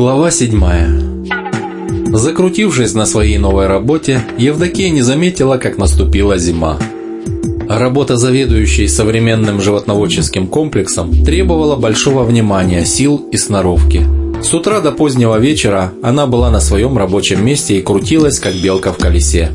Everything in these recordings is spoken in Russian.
Глава седьмая. Закрутившись на своей новой работе, Евдокия не заметила, как наступила зима. Работа заведующей современным животноводческим комплексом требовала большого внимания, сил и сноровки. С утра до позднего вечера она была на своем рабочем месте и крутилась, как белка в колесе.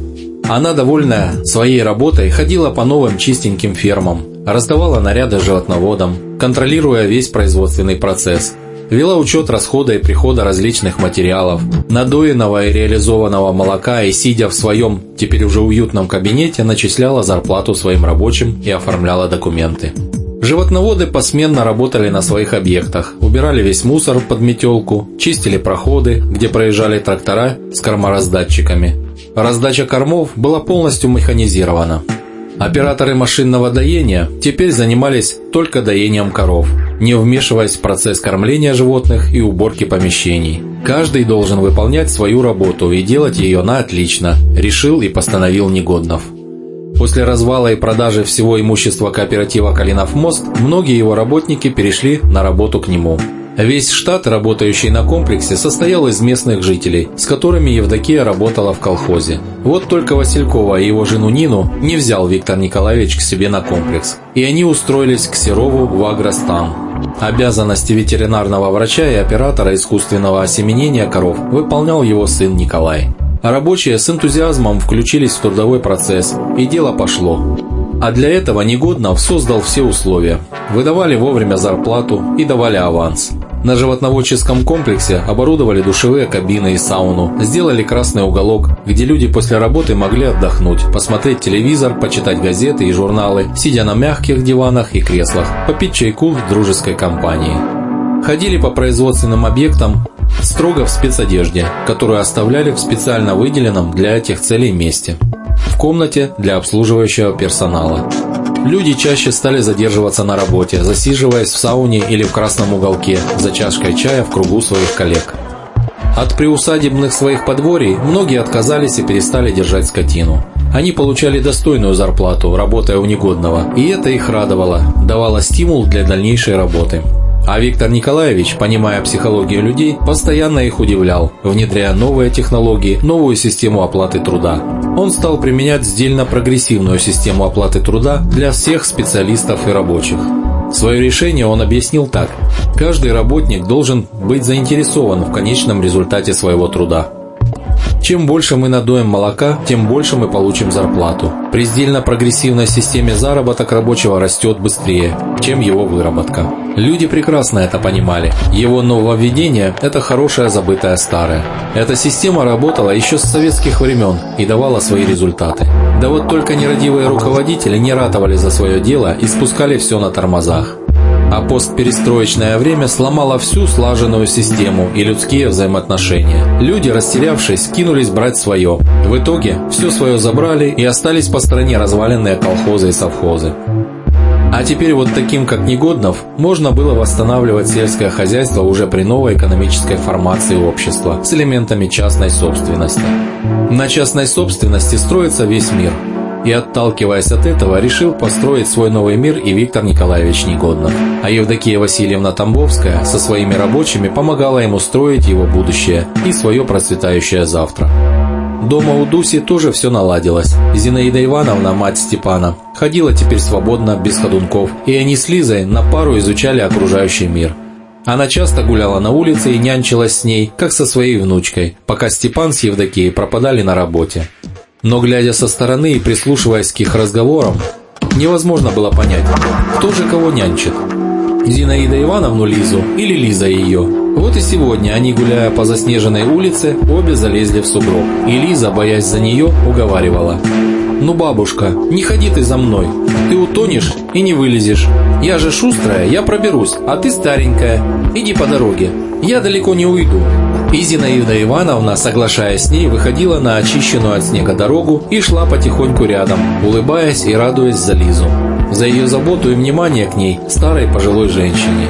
Она, довольная своей работой, ходила по новым чистеньким фермам, раздавала наряды животноводам, контролируя весь производственный процесс – вела учет расхода и прихода различных материалов, надоенного и реализованного молока и, сидя в своем, теперь уже уютном кабинете, начисляла зарплату своим рабочим и оформляла документы. Животноводы посменно работали на своих объектах, убирали весь мусор под метелку, чистили проходы, где проезжали трактора с кормораздатчиками. Раздача кормов была полностью механизирована. Операторы машинного доения теперь занимались только доением коров, не вмешиваясь в процесс кормления животных и уборки помещений. Каждый должен выполнять свою работу и делать ее на отлично, решил и постановил Негоднов. После развала и продажи всего имущества кооператива «Калинов мост» многие его работники перешли на работу к нему – Весь штат, работающий на комплексе, состоял из местных жителей, с которыми Евдокия работала в колхозе. Вот только Василькова и его жену Нину не взял Виктор Николаевич к себе на комплекс, и они устроились к Серову в Агростан. Обязанности ветеринарного врача и оператора искусственного осеменения коров выполнял его сын Николай. рабочие с энтузиазмом включились в трудовой процесс, и дело пошло. А для этого Негоднов создал все условия. Выдавали вовремя зарплату и давали аванс. На животноводческом комплексе оборудовали душевые кабины и сауну, сделали красный уголок, где люди после работы могли отдохнуть, посмотреть телевизор, почитать газеты и журналы, сидя на мягких диванах и креслах, попить чайку в дружеской компании. Ходили по производственным объектам строго в спецодежде, которую оставляли в специально выделенном для этих целей месте – в комнате для обслуживающего персонала. Люди чаще стали задерживаться на работе, засиживаясь в сауне или в красном уголке за чашкой чая в кругу своих коллег. От приусадебных своих подворий многие отказались и перестали держать скотину. Они получали достойную зарплату, работая у негодного, и это их радовало, давало стимул для дальнейшей работы. А Виктор Николаевич, понимая психологию людей, постоянно их удивлял, внедряя новые технологии, новую систему оплаты труда. Он стал применять сдельно-прогрессивную систему оплаты труда для всех специалистов и рабочих. Свое решение он объяснил так. Каждый работник должен быть заинтересован в конечном результате своего труда. Чем больше мы надоем молока, тем больше мы получим зарплату. При сдельно-прогрессивной системе заработок рабочего растет быстрее, чем его выработка. Люди прекрасно это понимали. Его нововведение – это хорошее забытое старое. Эта система работала еще с советских времен и давала свои результаты. Да вот только нерадивые руководители не ратовали за свое дело и спускали все на тормозах а постперестроечное время сломало всю слаженную систему и людские взаимоотношения. Люди, растерявшись, кинулись брать свое. В итоге все свое забрали и остались по стране разваленные колхозы и совхозы. А теперь вот таким, как Негоднов, можно было восстанавливать сельское хозяйство уже при новой экономической формации общества с элементами частной собственности. На частной собственности строится весь мир – и, отталкиваясь от этого, решил построить свой новый мир и Виктор Николаевич Негоднов. А Евдокия Васильевна Тамбовская со своими рабочими помогала ему строить его будущее и свое процветающее завтра. Дома у Дуси тоже все наладилось. Зинаида Ивановна, мать Степана, ходила теперь свободно, без ходунков, и они с Лизой на пару изучали окружающий мир. Она часто гуляла на улице и нянчилась с ней, как со своей внучкой, пока Степан с Евдокией пропадали на работе. Но глядя со стороны и прислушиваясь к их разговорам, невозможно было понять, кто же кого нянчит. Зинаида Ивановну Лизу или Лиза ее. Вот и сегодня они, гуляя по заснеженной улице, обе залезли в сугроб. И Лиза, боясь за нее, уговаривала. «Ну, бабушка, не ходи ты за мной. Ты утонешь и не вылезешь. Я же шустрая, я проберусь, а ты старенькая. Иди по дороге. Я далеко не уйду. И Зинаида Ивановна, соглашаясь с ней, выходила на очищенную от снега дорогу и шла потихоньку рядом, улыбаясь и радуясь за Лизу. За ее заботу и внимание к ней, старой пожилой женщине.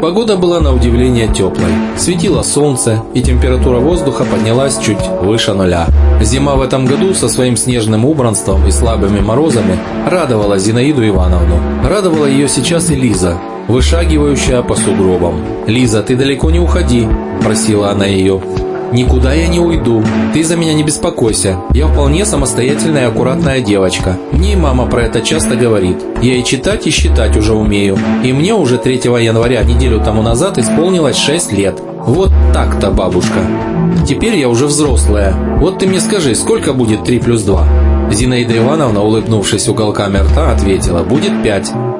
Погода была на удивление теплой. Светило солнце, и температура воздуха поднялась чуть выше нуля. Зима в этом году со своим снежным убранством и слабыми морозами радовала Зинаиду Ивановну. Радовала ее сейчас и Лиза, вышагивающая по сугробам. «Лиза, ты далеко не уходи», – просила она ее. «Никуда я не уйду. Ты за меня не беспокойся. Я вполне самостоятельная и аккуратная девочка. Мне и мама про это часто говорит. Я и читать, и считать уже умею. И мне уже 3 января, неделю тому назад, исполнилось 6 лет. Вот так-то, бабушка. Теперь я уже взрослая. Вот ты мне скажи, сколько будет 3 плюс 2?» Зинаида Ивановна, улыбнувшись уголками рта, ответила, «Будет 5».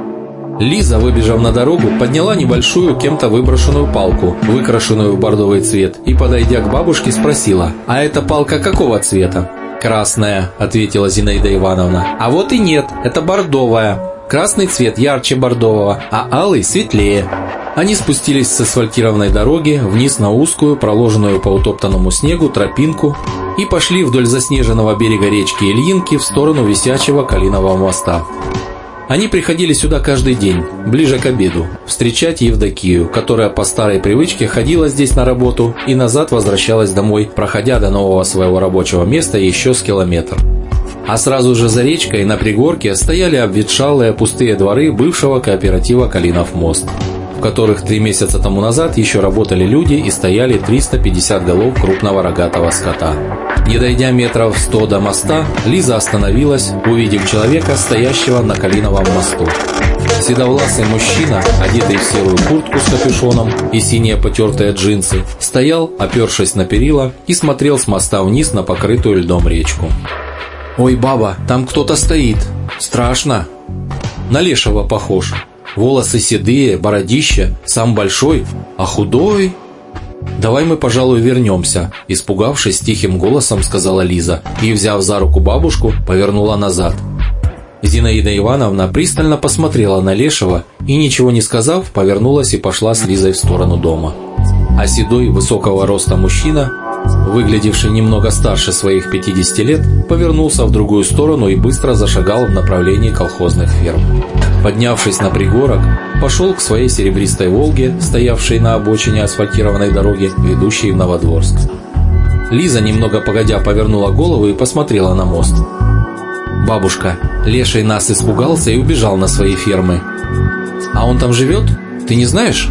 Лиза, выбежав на дорогу, подняла небольшую кем-то выброшенную палку, выкрашенную в бордовый цвет, и, подойдя к бабушке, спросила, «А эта палка какого цвета?» «Красная», – ответила Зинаида Ивановна. «А вот и нет, это бордовая. Красный цвет ярче бордового, а алый светлее». Они спустились с асфальтированной дороги вниз на узкую, проложенную по утоптанному снегу, тропинку и пошли вдоль заснеженного берега речки Ильинки в сторону висячего Калинового моста. Они приходили сюда каждый день, ближе к обеду, встречать Евдокию, которая по старой привычке ходила здесь на работу и назад возвращалась домой, проходя до нового своего рабочего места еще с километр. А сразу же за речкой на пригорке стояли обветшалые пустые дворы бывшего кооператива «Калинов мост» в которых три месяца тому назад еще работали люди и стояли 350 голов крупного рогатого скота. Не дойдя метров 100 до моста, Лиза остановилась, увидев человека, стоящего на Калиновом мосту. Седовласый мужчина, одетый в серую куртку с капюшоном и синие потертые джинсы, стоял, опершись на перила, и смотрел с моста вниз на покрытую льдом речку. «Ой, баба, там кто-то стоит! Страшно!» «На лешего похож!» Волосы седые, бородище, сам большой, а худой... «Давай мы, пожалуй, вернемся», – испугавшись тихим голосом, сказала Лиза и, взяв за руку бабушку, повернула назад. Зинаида Ивановна пристально посмотрела на Лешего и, ничего не сказав, повернулась и пошла с Лизой в сторону дома. А седой, высокого роста мужчина, выглядевший немного старше своих 50 лет, повернулся в другую сторону и быстро зашагал в направлении колхозных ферм поднявшись на пригорок, пошел к своей серебристой «Волге», стоявшей на обочине асфальтированной дороги, ведущей в Новодворск. Лиза, немного погодя, повернула голову и посмотрела на мост. «Бабушка, леший нас испугался и убежал на свои фермы. А он там живет? Ты не знаешь?»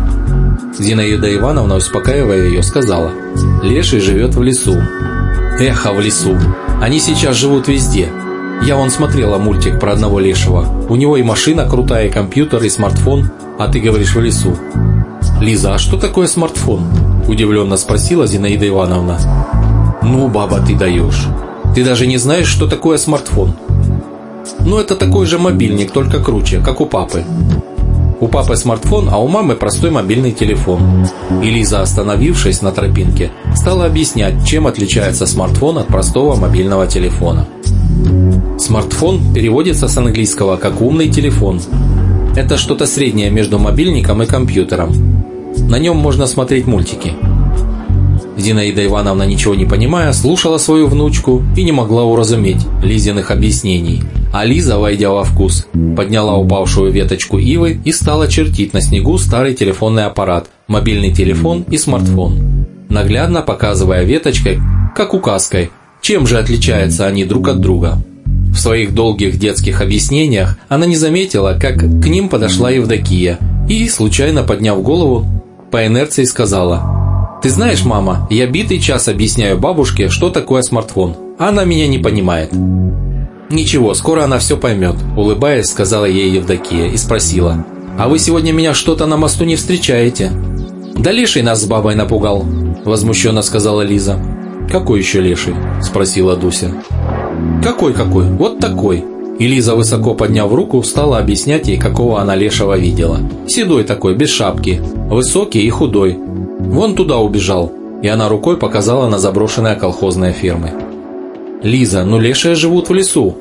Зинаида Ивановна, успокаивая ее, сказала. «Леший живет в лесу». «Эхо в лесу! Они сейчас живут везде. Я вон смотрела мультик про одного лешего. У него и машина крутая, и компьютер, и смартфон, а ты говоришь в лесу. Лиза, а что такое смартфон? Удивленно спросила Зинаида Ивановна. Ну, баба, ты даешь. Ты даже не знаешь, что такое смартфон. Ну, это такой же мобильник, только круче, как у папы. У папы смартфон, а у мамы простой мобильный телефон. И остановившись на тропинке, стала объяснять, чем отличается смартфон от простого мобильного телефона. Смартфон переводится с английского как «умный телефон». Это что-то среднее между мобильником и компьютером. На нем можно смотреть мультики. Зинаида Ивановна, ничего не понимая, слушала свою внучку и не могла уразуметь Лизиных объяснений. А войдя во вкус, подняла упавшую веточку ивы и стала чертить на снегу старый телефонный аппарат, мобильный телефон и смартфон, наглядно показывая веточкой, как указкой, чем же отличаются они друг от друга. В своих долгих детских объяснениях она не заметила, как к ним подошла Евдокия и, случайно подняв голову, по инерции сказала «Ты знаешь, мама, я битый час объясняю бабушке, что такое смартфон. Она меня не понимает». «Ничего, скоро она все поймет», – улыбаясь, сказала ей Евдокия и спросила «А вы сегодня меня что-то на мосту не встречаете?» «Да леший нас с бабой напугал», – возмущенно сказала Лиза. «Какой еще леший?» – спросила Дуся. «Какой-какой? Вот такой!» И Лиза, высоко подняв руку, стала объяснять ей, какого она лешего видела. Седой такой, без шапки, высокий и худой. Вон туда убежал. И она рукой показала на заброшенные колхозные фермы. «Лиза, ну лешие живут в лесу».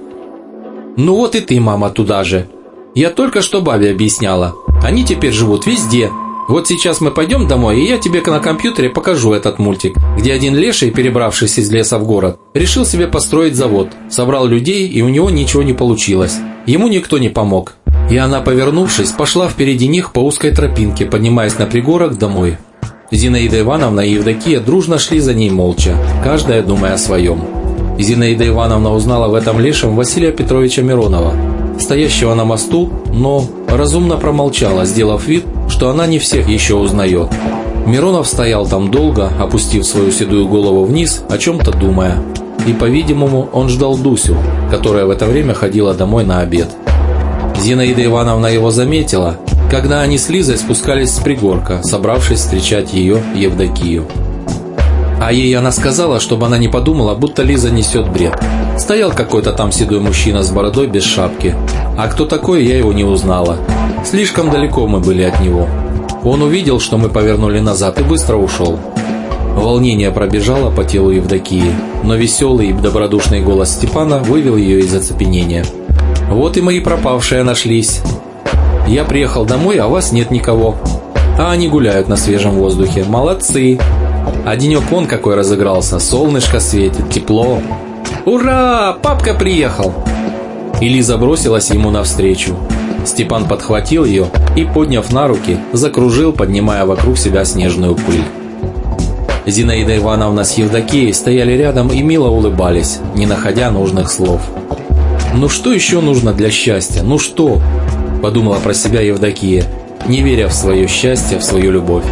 «Ну вот и ты, мама, туда же. Я только что бабе объясняла. Они теперь живут везде, вот сейчас мы пойдем домой, и я тебе на компьютере покажу этот мультик, где один леший, перебравшись из леса в город, решил себе построить завод, собрал людей, и у него ничего не получилось. Ему никто не помог. И она, повернувшись, пошла впереди них по узкой тропинке, поднимаясь на пригорок домой. Зинаида Ивановна и Евдокия дружно шли за ней молча, каждая думая о своем. Зинаида Ивановна узнала в этом лешем Василия Петровича Миронова, стоящего на мосту, но разумно промолчала, сделав вид, что она не всех еще узнает. Миронов стоял там долго, опустив свою седую голову вниз, о чем-то думая. И, по-видимому, он ждал Дусю, которая в это время ходила домой на обед. Зинаида Ивановна его заметила, когда они с Лизой спускались с пригорка, собравшись встречать ее Евдокию. А ей она сказала, чтобы она не подумала, будто Лиза несет бред. Стоял какой-то там седой мужчина с бородой без шапки. А кто такой, я его не узнала. Слишком далеко мы были от него. Он увидел, что мы повернули назад и быстро ушел. Волнение пробежало по телу Евдокии, но веселый и добродушный голос Степана вывел ее из оцепенения. «Вот и мои пропавшие нашлись. Я приехал домой, а вас нет никого. А они гуляют на свежем воздухе. Молодцы!» А денек вон какой разыгрался, солнышко светит, тепло. «Ура! Папка приехал!» И Лиза бросилась ему навстречу. Степан подхватил ее и, подняв на руки, закружил, поднимая вокруг себя снежную пыль. Зинаида Ивановна с Евдокией стояли рядом и мило улыбались, не находя нужных слов. «Ну что еще нужно для счастья? Ну что?» – подумала про себя Евдокия, не веря в свое счастье, в свою любовь.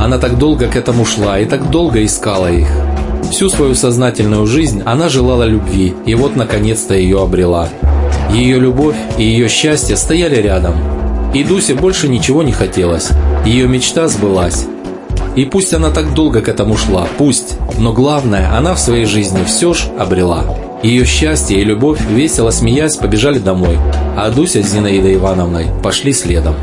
Она так долго к этому шла и так долго искала их. Всю свою сознательную жизнь она желала любви, и вот наконец-то ее обрела. Ее любовь и ее счастье стояли рядом. И Дусе больше ничего не хотелось. Ее мечта сбылась. И пусть она так долго к этому шла, пусть, но главное, она в своей жизни все ж обрела. Ее счастье и любовь, весело смеясь, побежали домой, а Дуся с Зинаидой Ивановной пошли следом.